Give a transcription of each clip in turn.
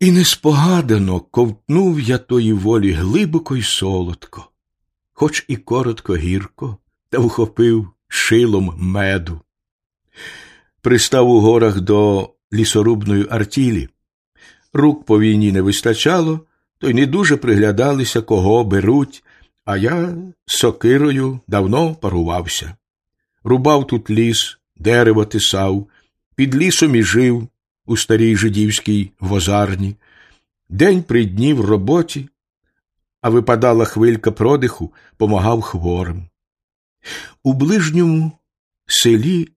І неспогадано ковтнув я тої волі глибоко й солодко, хоч і коротко гірко, та вхопив шилом меду. Пристав у горах до лісорубної артілі. Рук по війні не вистачало, то й не дуже приглядалися, кого беруть, а я сокирою давно парувався. Рубав тут ліс, дерево тисав, під лісом і жив у старій жидівській возарні. День при дні в роботі, а випадала хвилька продиху, помагав хворим. У ближньому селі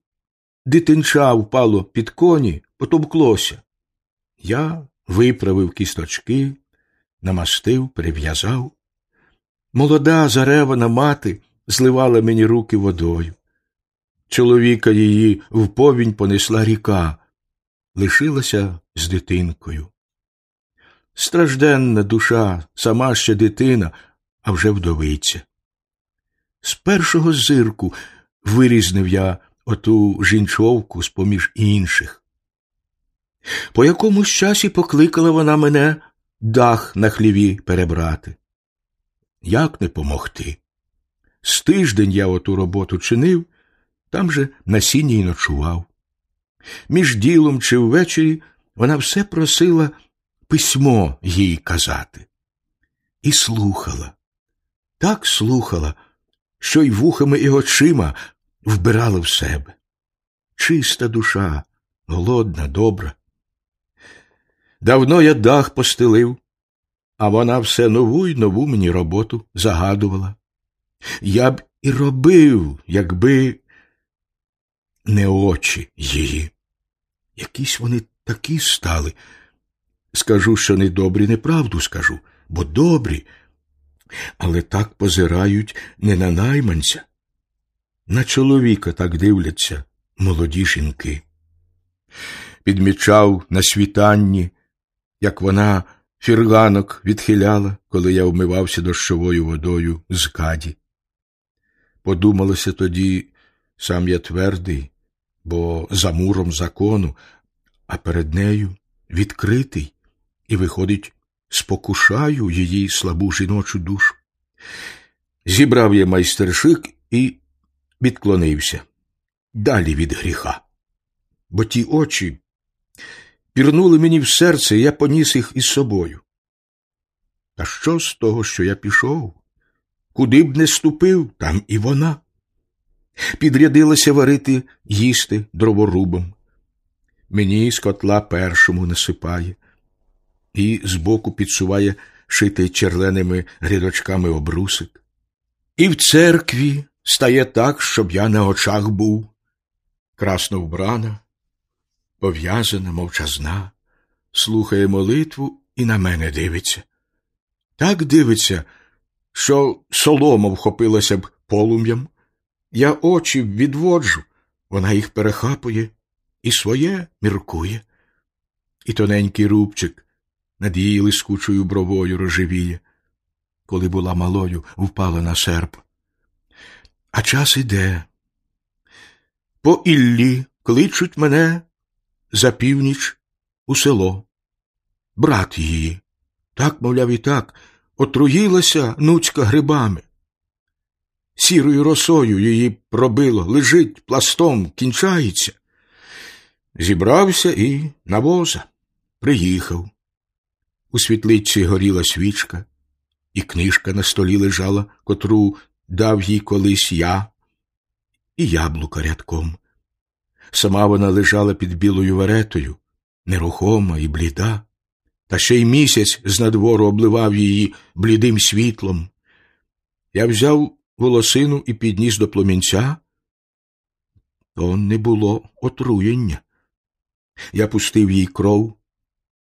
дитинча впало під коні, потовклося. Я виправив кісточки, намастив, перев'язав. Молода заревана мати зливала мені руки водою. Чоловіка її в повінь понесла ріка, лишилася з дитинкою. Стражденна душа, сама ще дитина, а вже вдовиця. З першого зирку вирізнив я оту жінчовку з поміж інших. По якомусь часі покликала вона мене дах на хліві перебрати. Як не помогти? З тиждень я оту роботу чинив, там же на сіні й ночував. Між ділом чи ввечері вона все просила письмо їй казати. І слухала, так слухала, що й вухами і очима вбирала в себе. Чиста душа, голодна, добра. Давно я дах постелив, а вона все нову й нову мені роботу загадувала. Я б і робив, якби не очі її. Якісь вони такі стали. Скажу, що не добрі, неправду скажу, бо добрі, але так позирають не на найманця. На чоловіка так дивляться молоді жінки. Підмічав на світанні, як вона фірганок відхиляла, коли я вмивався дощовою водою з каді. Подумалося тоді, сам я твердий, бо за муром закону, а перед нею відкритий, і, виходить, спокушаю її слабу жіночу душу. Зібрав я майстершик і відклонився далі від гріха. Бо ті очі пірнули мені в серце, і я поніс їх із собою. Та що з того, що я пішов? Куди б не ступив, там і вона. Підрядилася варити, їсти дроворубом. Мені з котла першому насипає, і збоку підсуває шитий черленими грядочками обрусик. І в церкві стає так, щоб я на очах був, красно вбрана, пов'язана, мовчазна, слухає молитву і на мене дивиться. Так дивиться, що солома вхопилася б полум'ям. Я очі відводжу, вона їх перехапує і своє міркує. І тоненький рубчик над її лискучою бровою рожевіє, коли була малою, впала на серп. А час іде. По Іллі кличуть мене за північ у село. Брат її. Так, мовляв, і так, отруїлася нуцька грибами. Сірою росою її пробило, лежить пластом, кінчається. Зібрався і на воза приїхав. У світлиці горіла свічка, і книжка на столі лежала, котру дав їй колись я, і яблука рядком. Сама вона лежала під білою веретою, нерухома і бліда, та ще й місяць з надвору обливав її блідим світлом. Я взяв волосину і підніс до пломінця, то не було отруєння. Я пустив їй кров,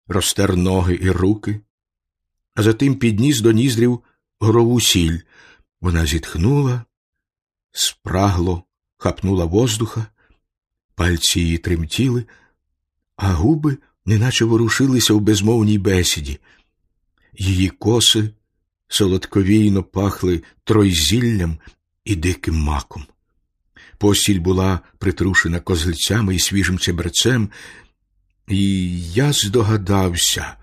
розтер ноги і руки, а затим підніс до ніздрів горову сіль. Вона зітхнула, спрагло хапнула воздуха, пальці її тремтіли, а губи неначе ворушилися в безмовній бесіді. Її коси солодковійно пахли тройзіллям і диким маком. Постіль була притрушена козельцями і свіжим чебрецем, і я здогадався,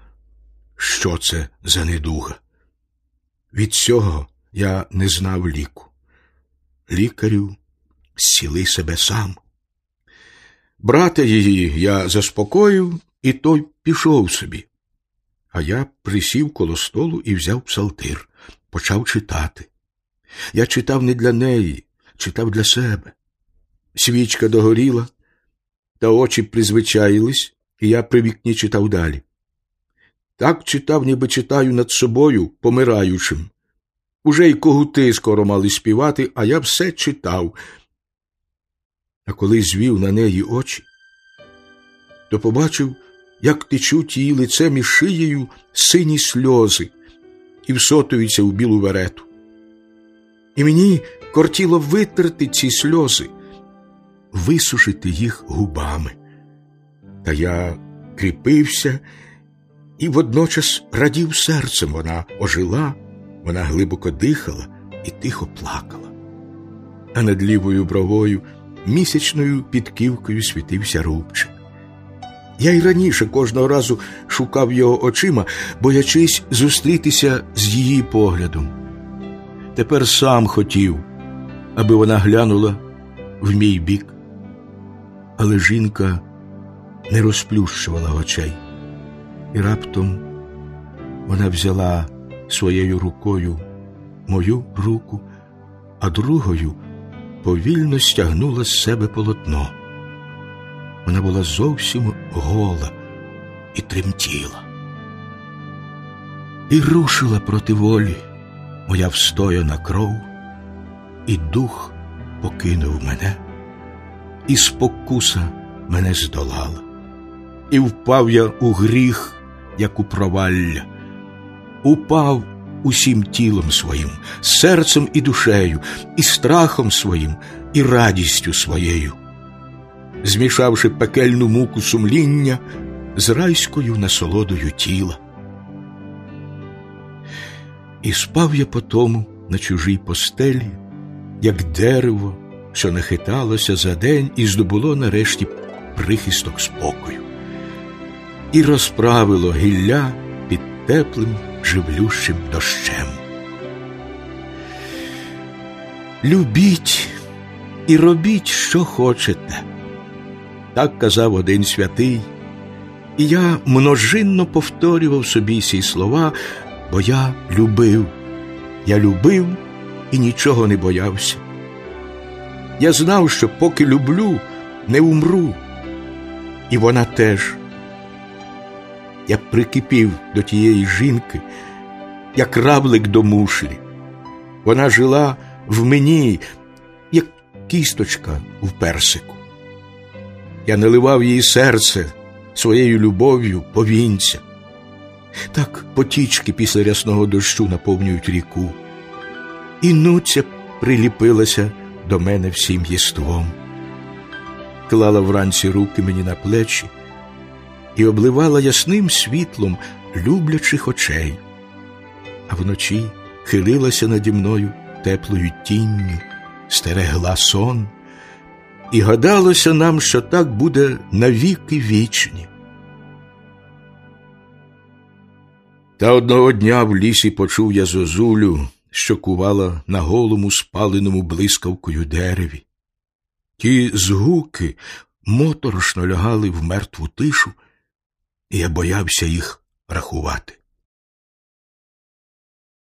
що це за недуга. Від цього я не знав ліку. Лікарю, зціли себе сам. Брата її я заспокоїв, і той пішов собі. А я присів коло столу і взяв псалтир, почав читати. Я читав не для неї, читав для себе. Свічка догоріла, та очі призвичаїлись, і я при вікні читав далі. Так читав, ніби читаю над собою, помираючим. Уже й когути скоро мали співати, а я все читав. А коли звів на неї очі, то побачив, як течуть її лицем і шиєю сині сльози і всотуються у білу верету. І мені кортіло витерти ці сльози, висушити їх губами. Та я кріпився і водночас радів серцем вона ожила, вона глибоко дихала і тихо плакала. А над лівою бровою місячною підківкою світився рубчик. Я й раніше кожного разу шукав його очима, боячись зустрітися з її поглядом. Тепер сам хотів, аби вона глянула в мій бік, але жінка не розплющувала очей, і раптом вона взяла своєю рукою мою руку, а другою повільно стягнула з себе полотно. Вона була зовсім гола і тремтіла. І рушила проти волі моя встояна кров, і дух покинув мене, і спокуса мене здолала, і впав я у гріх, як у провалля, упав усім тілом своїм, серцем і душею, і страхом своїм, і радістю своєю змішавши пекельну муку сумління з райською насолодою тіла. І спав я потому на чужій постелі, як дерево, що нахиталося за день і здобуло нарешті прихисток спокою, і розправило гілля під теплим живлющим дощем. Любіть і робіть, що хочете так казав один святий, і я множинно повторював собі ці слова, бо я любив, я любив і нічого не боявся. Я знав, що поки люблю, не умру, і вона теж. Я прикипів до тієї жінки, як равлик до мушлі. Вона жила в мені, як кісточка в персику. Я наливав її серце своєю любов'ю повінця. Так потічки після рясного дощу наповнюють ріку, і нуця приліпилася до мене всім єством, клала вранці руки мені на плечі і обливала ясним світлом люблячих очей, а вночі хилилася наді мною теплою тінню, стерегла сон і гадалося нам, що так буде навіки вічні. Та одного дня в лісі почув я зозулю, що кувала на голому спаленому блискавкою дереві. Ті згуки моторошно лягали в мертву тишу, і я боявся їх рахувати.